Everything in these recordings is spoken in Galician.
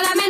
solamente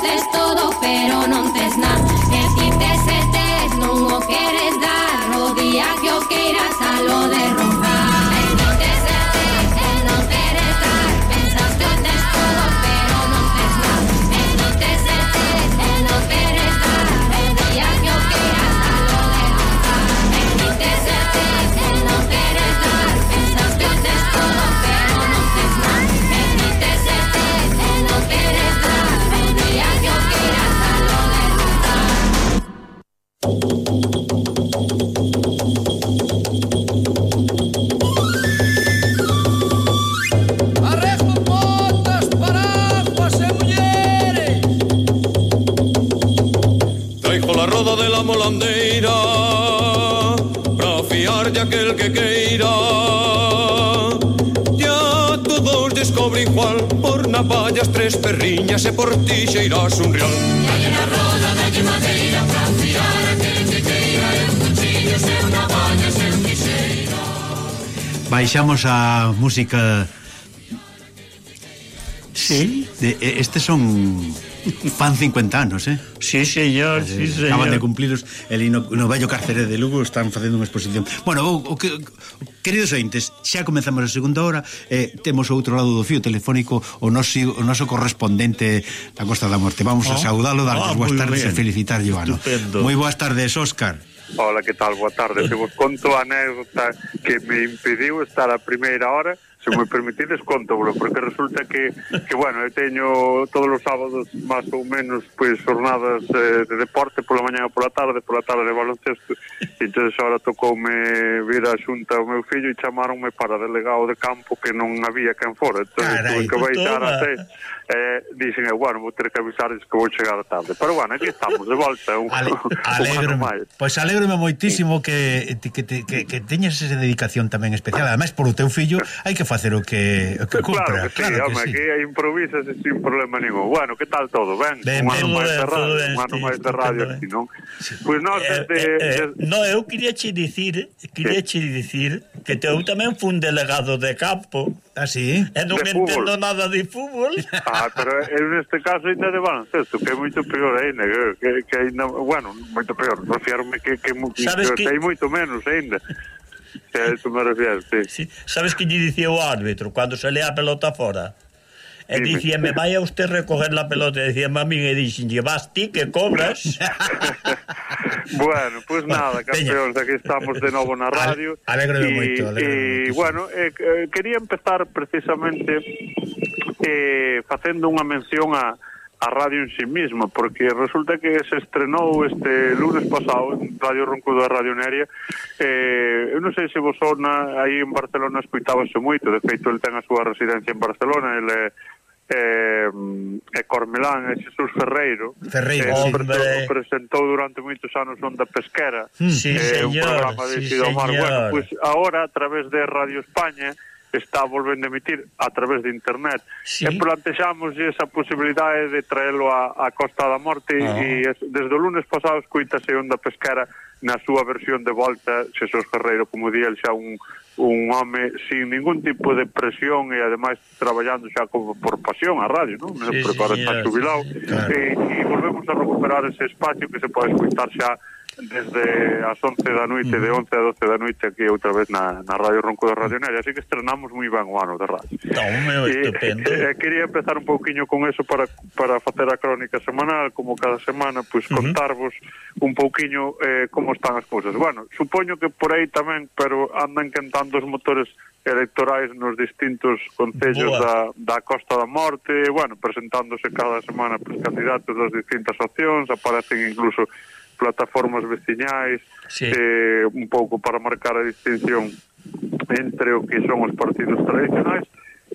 tes todo, pero non tes nada. tres perriñas e por ti xeirás un real Dalle na roda, dalle madeira Pra fiar aquel que queira E un cuchillo, se unha baña, se un quixeira Baixamos a música... Sí, de, estes son Fan 50 anos, eh? Sí, señor, eh, sí, señor. Acaban de cumpliros el no, no vello cárcere de Lugo están facendo unha exposición. Bueno, o, o, que, queridos ointes, xa comenzamos a segunda hora, eh, temos outro lado do fío telefónico o noso, o noso correspondente da Costa da Morte. Vamos oh. a saudalo, darles ah, boas tardes bien. e felicitarlle o ano. Moi boas tardes, Óscar. Hola, que tal? Boa tarde. Se vos conto a anécdota que me impediu estar a primeira hora se me permitides, contovolo, porque resulta que, que bueno, eu teño todos os sábados, máis ou menos, pois, jornadas eh, de deporte pola mañá pola tarde, pola tarde de baloncesto, e entón ahora tocoume vir a xunta o meu fillo e chamaronme para delegado de campo que non había quen fora, entón Carai, que baixar a ser, eh, dixen, eh, bueno, vou ter que avisarles que vou chegar tarde, pero bueno, aquí estamos, de volta, un, Ale, alegro, un Pois pues alegro moitísimo que, que, que, que, que teñas esa dedicación tamén especial, ademais, por o teu fillo, hai que facer facer o que, o que cumpra. Claro que sí, claro que sí. aquí sin problema ningún. Bueno, que tal todo? Ben, ben un ano máis de radio, un ano máis de radio aquí, non? Pois pues nós eh, desde... Eh, eh, no, eu queria che dicir, queria che dicir que eu tamén fun delegado de campo, Ah, sí? E non de entendo fútbol. nada de fútbol. Ah, pero eu neste caso ainda de baloncesto, que é moito peor ainda, que, que, que ainda, bueno, moito peor, refiarme que, que, que, que, que, que, que, que, que, que, a eso me refiero, sí. sí. Sabes que lle dicía o árbitro, cando se lea a pelota fora? E dicíame, vai a usted recoger la pelota. E dicíame a mí, e dixen, vas ti que cobras. bueno, pois pues nada, campeóns, aquí estamos de novo na radio. Alegre moito. E, bueno, eh, quería empezar precisamente eh, facendo unha mención a a radio en sí misma, porque resulta que se estrenou este lunes pasado en Radio Roncudo da Radio Neria. Eh, eu non sei se vos sona aí en Barcelona escuitábase moito. De feito el ten a súa residencia en Barcelona ele eh, e Cormelán e Xesús Ferreiro Ferreiro, eh, hombre presentou durante moitos anos Onda Pesquera. Hmm. Sí, eh, señor, un programa de sí, Sido Mar. Bueno, pois pues, agora a través de Radio España está volvendo a emitir a través de internet. Sí. E plantexamos esa posibilidade de traelo a, a Costa da Morte ah. e es, desde o lunes pasado escuítase onda pesquera na súa versión de volta Xesús Ferreiro, como di el xa un, un home sin ningún tipo de presión e ademais traballando xa como por pasión a radio, non? Sí, Prepara sí, estar jubilado sí, claro. e, e volvemos a recuperar ese espacio que se pode escutar xa desde as 11 da noite, de mm. 11 a 12 da noite aquí outra vez na, na Radio Ronco de Radio Nella, así que estrenamos moi ben o ano de radio. Non, meu, estupendo. E, e, quería empezar un pouquiño con eso para, para facer a crónica semanal, como cada semana, pois pues, contarvos un pouquiño eh, como están as cousas. Bueno, supoño que por aí tamén, pero andan cantando os motores electorais nos distintos concellos Boa. da, da Costa da Morte, bueno, presentándose cada semana pois, candidatos das distintas opcións, aparecen incluso plataformas veciñais, sí. eh, un pouco para marcar a distinción entre o que son os partidos tradicionais,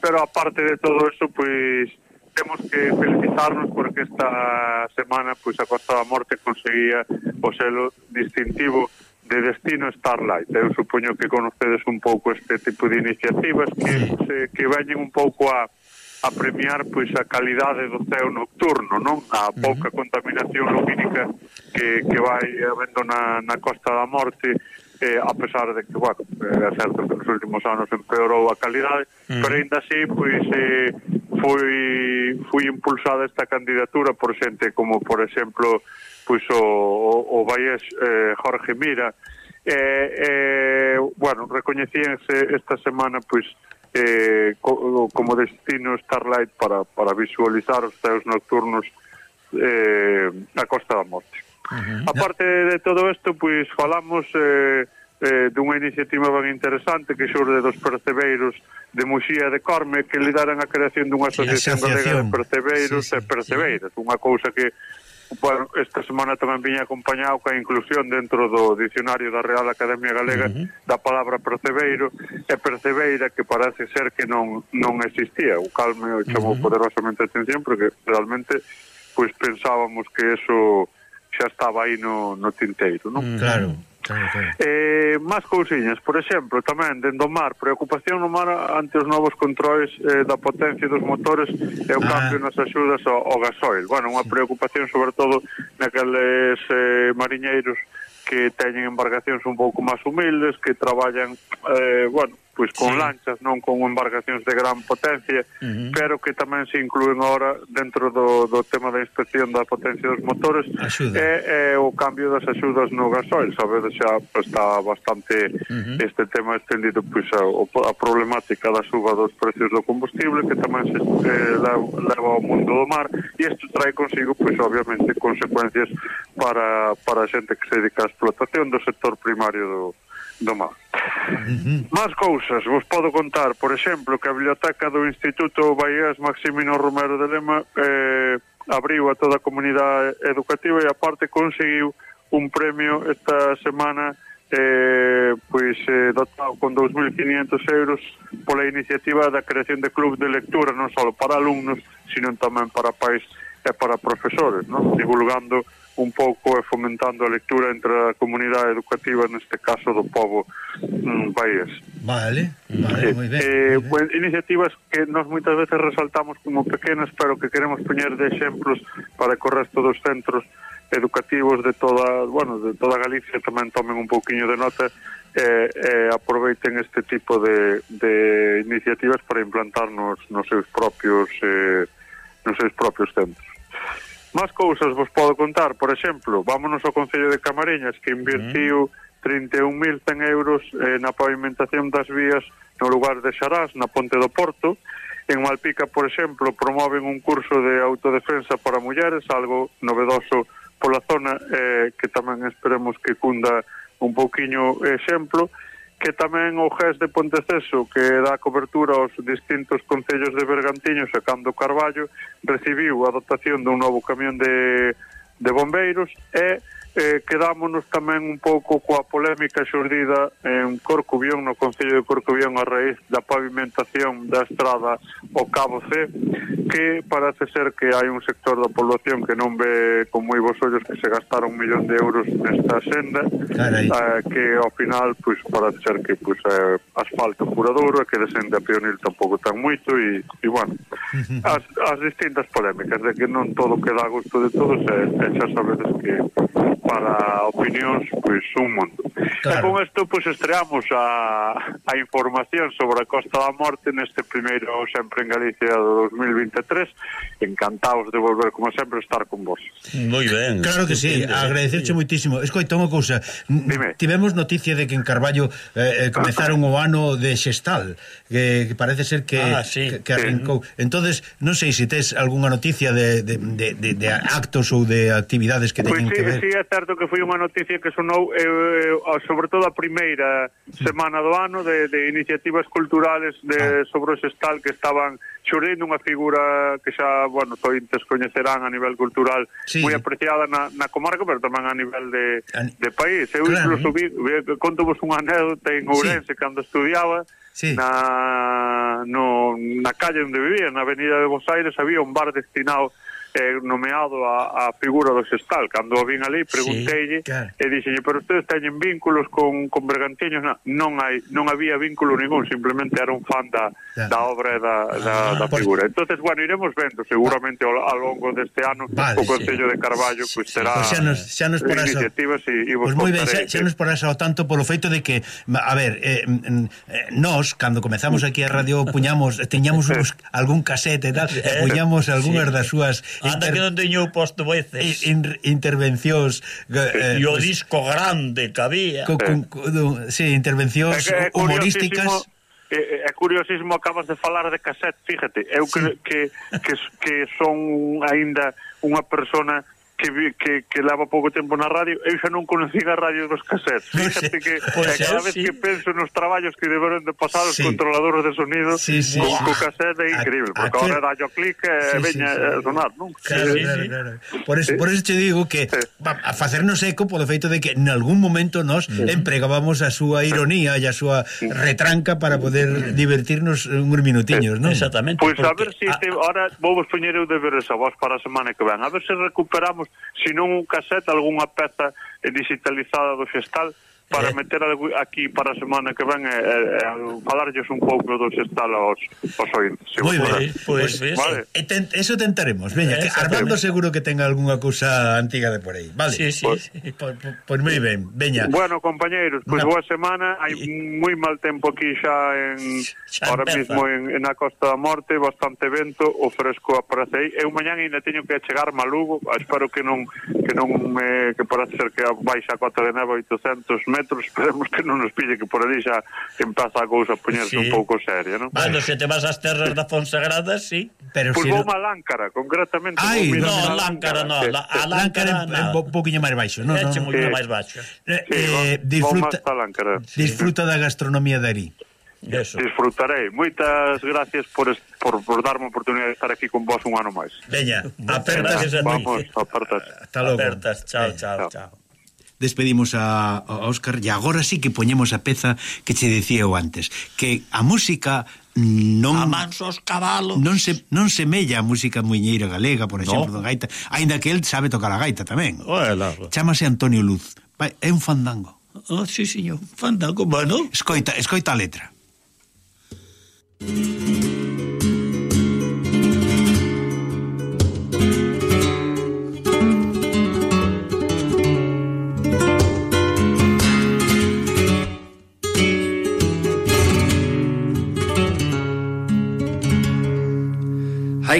pero aparte de todo eso, pois temos que felicitarnos porque esta semana pois a Costa da Morte conseguía o selo distintivo de destino Starlight. Eu supoño que conocedes un pouco este tipo de iniciativas que, se, que veñen un pouco a a premiar pois a calidade do ceo nocturno, non? A pouca contaminación lumínica que, que vai habendo na, na Costa da Morte eh, a pesar de que, bueno, eh, é certo que nos últimos anos empeorou a calidade, pero ainda así, pois, eh, foi, foi impulsada esta candidatura por xente como, por exemplo, pois o, o, o Valles eh, Jorge Mira, eh, eh, bueno, recoñecíanse esta semana, pois, eh, co, como destino Starlight para, para visualizar os teus nocturnos eh, na Costa da Morte. Uh -huh. Aparte de todo isto, pois falamos eh, eh, dunha iniciativa ben interesante que xurde dos percebeiros de Muxía de Corme que lidaran a creación dunha asociación, asociación. galega de percebeiros sí, sí, e percebeiras, sí. unha cousa que Bueno, esta semana tamén viña acompañado ca inclusión dentro do dicionario da Real Academia Galega uh -huh. da palabra percebeiro e percebeira que parece ser que non non existía. O cal me chamou uh -huh. poderosamente a atención porque realmente pois pensábamos que eso xa estaba aí no, no tinteiro, non? Claro. Claro, claro. Eh, máis cousiñas, por exemplo, tamén dentro do mar, preocupación no mar ante os novos controis eh, da potencia dos motores e o ah. cambio nas axudas ao, ao gasoil. Bueno, unha preocupación sobre todo naqueles eh, mariñeiros que teñen embarcacións un pouco máis humildes, que traballan, eh, bueno, pois con sí. lanchas, non con embarcacións de gran potencia, uh -huh. pero que tamén se incluen ahora dentro do, do tema da inspección da potencia dos motores Axuda. e, e o cambio das axudas no gasoil, sabedes xa está bastante uh -huh. este tema extendido pois a, a problemática da suba dos precios do combustible que tamén se eh, leva ao mundo do mar e isto trae consigo pois obviamente consecuencias para, para a xente que se dedica á explotación do sector primario do, do mar. Más cousas, vos podo contar, por exemplo, que a biblioteca do Instituto Baías Maximino Romero de Lema eh, abriu a toda a comunidade educativa e aparte conseguiu un premio esta semana eh, pois eh, dotado con 2.500 euros pola iniciativa da creación de club de lectura non só para alumnos, sino tamén para pais e para profesores, non? divulgando un pouco e fomentando a lectura entre a comunidade educativa, neste caso do povo mm, país. Vale, mm. vale, sí. moi ben. Eh, moi ben. Iniciativas que nos moitas veces resaltamos como pequenas, pero que queremos poñer de exemplos para que o resto dos centros educativos de toda, bueno, de toda Galicia tamén tomen un pouquiño de nota e, eh, aproveiten este tipo de, de iniciativas para implantar nos, nos seus propios eh, nos seus propios centros. Más cousas vos podo contar, por exemplo, vámonos ao Concello de Camariñas que invertiu mm. 31.100 euros eh, na pavimentación das vías no lugar de Xarás, na Ponte do Porto. En Malpica, por exemplo, promoven un curso de autodefensa para mulleres, algo novedoso pola zona eh, que tamén esperemos que cunda un pouquiño exemplo que tamén o GES de Ponteceso, que dá cobertura aos distintos concellos de Bergantiño, sacando Carballo, recibiu a dotación dun novo camión de, de bombeiros e eh, quedámonos tamén un pouco coa polémica xurdida en Corcubión, no Concello de Corcubión a raíz da pavimentación da estrada o Cabo C que parece ser que hai un sector da población que non ve con moi bons ollos que se gastaron un millón de euros nesta senda eh, que ao final pois, parece ser que pois, eh, asfalto pura duro que descende a Pionil tampouco tan moito e, e bueno, as, as distintas polémicas de que non todo queda a gusto de todos e, e xa sabedes que para opinións pois un mundo. Claro. E con isto pois estreamos a, a información sobre a Costa da Morte neste primeiro sempre en Galicia do 2023. Encantados de volver como sempre estar con vos. Moi ben. Claro que sí, agradecerche moitísimo. Escoita unha cousa. Dime. Tivemos noticia de que en Carballo eh, eh, comezaron o ano de Xestal, que, que parece ser que ah, sí. que, que arrancou. Sí. Entonces, non sei se tes algunha noticia de, de, de, de, de actos ou de actividades que teñen pues sí, que ver. Sí, sí é certo que foi unha noticia que sonou eh, eh sobre todo a primeira semana do ano de, de iniciativas culturales de, ah. sobre o xestal que estaban xurdindo unha figura que xa, bueno, sointes coñecerán a nivel cultural sí. moi apreciada na, na comarca, pero tamén a nivel de, de país. Eu claro, incluso eh. vi, vi, conto vos unha anécdota en Ourense sí. cando estudiaba, sí. na, no, na calle onde vivía, na avenida de Buenos Aires, había un bar destinado eh, nomeado a, a figura do Sestal. Cando o vin ali, pregunteille sí, claro. e dixenlle, pero ustedes teñen vínculos con, con Bergantiños? Na, non, hai, non había vínculo ningún, simplemente era un fan da, claro. da obra e da, da, ah, da figura. Pues... entonces bueno, iremos vendo seguramente ao, ao longo deste ano vale, o Concello sí. de Carballo sí, pues, terá pues xa nos, xa nos por iniciativas e, e vos pues moi ben, xa, xa nos por ao tanto polo feito de que, a ver, eh, mm, mm, eh, nós, cando comezamos aquí a radio, puñamos, teñamos uns, algún casete e tal, eh, puñamos algunhas sí. das súas ah, Anda inter... que non teño posto veces. In, intervencións... Eh, eh, e o pues, disco grande que había. Co, con, eh. co, do, sí, intervencións é, é humorísticas... Eh, é, é curiosismo, acabas de falar de cassette, fíjate. Eu sí. que, que, que, que son aínda unha persona que, que, que leva pouco tempo na radio, eu xa non conocín a radio dos cassettes. Fíjate que pois eh, pues cada vez sí. que penso nos traballos que deberon de pasar os sí. controladores de sonido, sí, sí, con sí. co cassette é increíble, porque ahora dallo clic e sí, veña sí, sí. sonar, non? Claro, sí, claro, sí. claro. Por eso, sí. por eso te digo que sí. a facernos eco polo feito de que en algún momento nos sí. empregábamos a súa ironía e a súa retranca para poder divertirnos uns minutiños, non? Exactamente. Pois pues porque... a ver se si te... ahora vou vos poñer eu deberes a vos para a semana que ven, a ver se recuperamos senón un cassette, algunha peza digitalizada do xestal para eh. meter aquí para a semana que ven e, e, e falarlles un pouco dos estal aos, aos ointes. Moi ben, pois, vale. e ten, eso tentaremos. Veña, que Armando seguro que tenga algunha cousa antiga de por aí. Vale. Sí, sí, pois pues, pues moi ben, veña. Bueno, compañeiros, pois boa semana. Hai moi mal tempo aquí xa en xa ahora empeza. mismo en, en a Costa da Morte, bastante vento, o fresco aparece aí. Eu mañán ainda teño que chegar a Lugo, espero que non que non me, que parece ser que baixa a cota de neve 800 metros metros, esperemos que non nos pille que por ali xa empeza a cousa a poñerse sí. un pouco seria, non? Bueno, se te vas ás terras da Fonsagrada, sí. Pero pois pues si vou no... a Láncara, concretamente. Ai, no, a Láncara, no, La, a Láncara en un poquinho máis baixo, non? Non, moi máis baixo. Eh, eh disfruta, disfruta da gastronomía de Ari. Eso. Disfrutarei. Moitas gracias por, por, por darme a oportunidade de estar aquí con vos un ano máis. Veña, apertas a ti. Vamos, apertas. Hasta logo. Apertas, chao, chao, chao. chao despedimos a, a Óscar e agora sí que poñemos a peza que che dicía eu antes, que a música non a manso cabalos. Non se non semella a música muiñeira galega, por exemplo, no. da gaita, aínda que el sabe tocar a gaita tamén. Oela. Chámase Antonio Luz. É un fandango. Oh, sí, señor, fandango, bueno. Escoita, escoita a letra.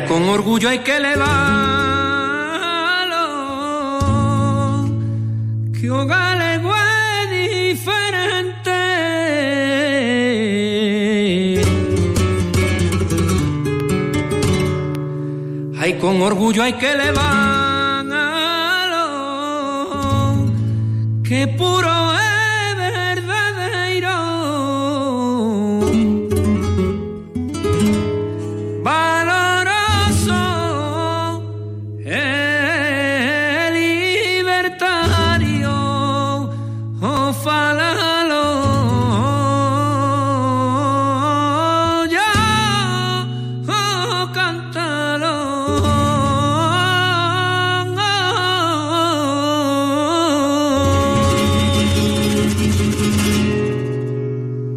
Ay, con orgullo hay que elevarlo, que o galego é diferente. Ay, con orgullo hay que elevarlo, que puro